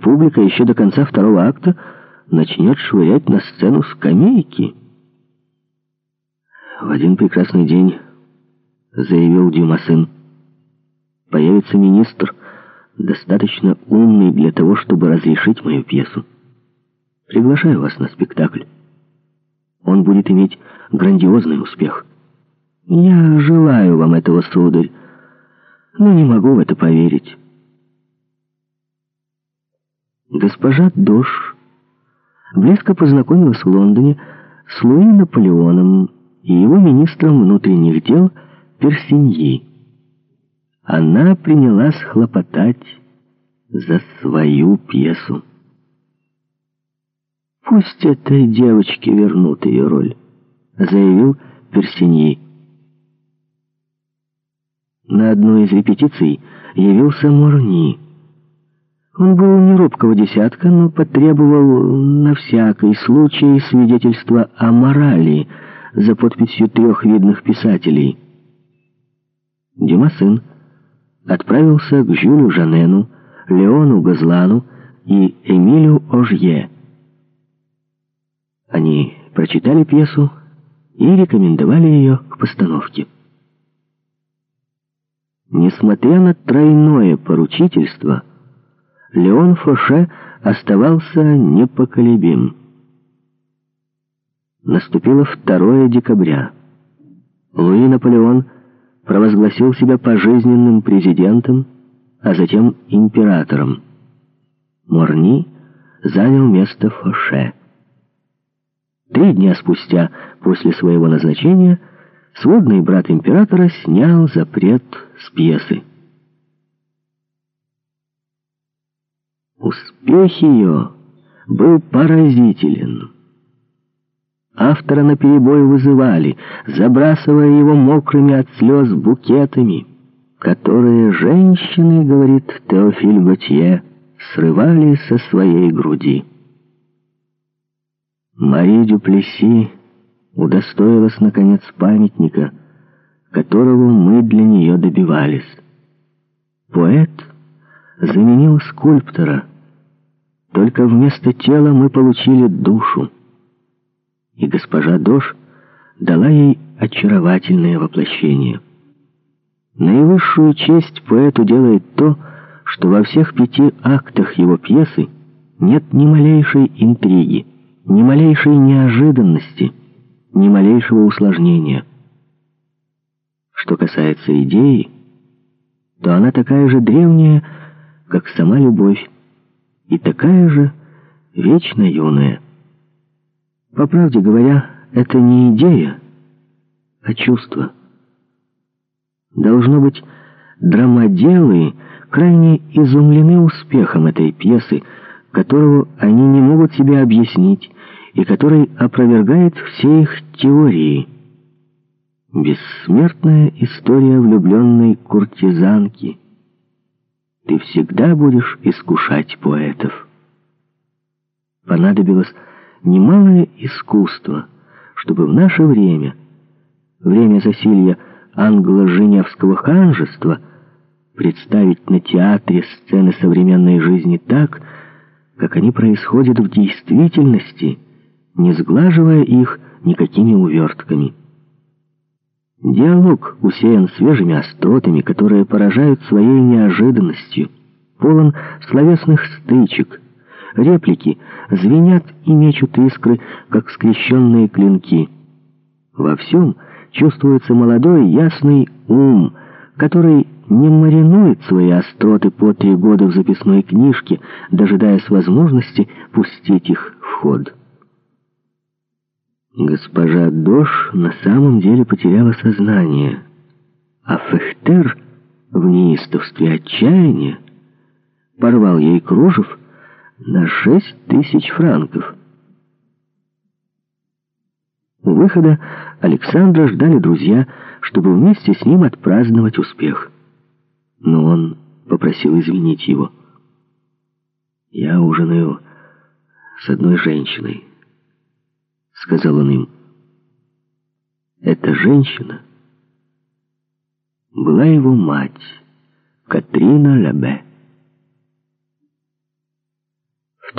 публика еще до конца второго акта начнет швырять на сцену скамейки. В один прекрасный день, заявил Дюма сын, появится министр, достаточно умный для того, чтобы разрешить мою пьесу. Приглашаю вас на спектакль. Он будет иметь грандиозный успех. Я желаю вам этого, сударь, но не могу в это поверить. Госпожа Дош близко познакомилась в Лондоне с Луи Наполеоном и его министром внутренних дел Персиньи. Она принялась хлопотать за свою пьесу. «Пусть этой девочке вернут ее роль», — заявил Персиньи. На одной из репетиций явился Морни. Он был не робкого десятка, но потребовал на всякий случай свидетельства о морали за подписью трех видных писателей. Сын отправился к Жюлю Жанену, Леону Газлану и Эмилю Ожье. Они прочитали пьесу и рекомендовали ее к постановке. Несмотря на тройное поручительство, Леон Фоше оставался непоколебим. Наступило 2 декабря. Луи Наполеон провозгласил себя пожизненным президентом, а затем императором. Морни занял место Фоше. Три дня спустя после своего назначения сводный брат императора снял запрет с пьесы. Успех ее был поразителен. Автора наперебой вызывали, забрасывая его мокрыми от слез букетами, которые женщины, говорит Теофиль Готье, срывали со своей груди. Мари Дюплеси удостоилась, наконец, памятника, которого мы для нее добивались. Поэт заменил скульптора, только вместо тела мы получили душу. И госпожа Дош дала ей очаровательное воплощение. Наивысшую честь поэту делает то, что во всех пяти актах его пьесы нет ни малейшей интриги, ни малейшей неожиданности, ни малейшего усложнения. Что касается идеи, то она такая же древняя, как сама любовь, и такая же вечно юная. По правде говоря, это не идея, а чувство. Должно быть, драмоделы крайне изумлены успехом этой пьесы, которого они не могут себе объяснить и который опровергает все их теории. Бессмертная история влюбленной куртизанки. Ты всегда будешь искушать поэтов. Понадобилось немалое искусство, чтобы в наше время, время засилья англо-женевского ханжества, представить на театре сцены современной жизни так, как они происходят в действительности, не сглаживая их никакими увертками. Диалог усеян свежими остротами, которые поражают своей неожиданностью, полон словесных стычек, реплики звенят и мечут искры, как скрещенные клинки. Во всем чувствуется молодой ясный ум, который не маринует свои остроты по три года в записной книжке, дожидаясь возможности пустить их в ход. Госпожа Дош на самом деле потеряла сознание, а Фехтер в неистовстве отчаяния порвал ей кружев на шесть тысяч франков. У выхода Александра ждали друзья, чтобы вместе с ним отпраздновать успех. Но он попросил извинить его. «Я ужинаю с одной женщиной», — сказал он им. «Эта женщина была его мать, Катрина Лабе.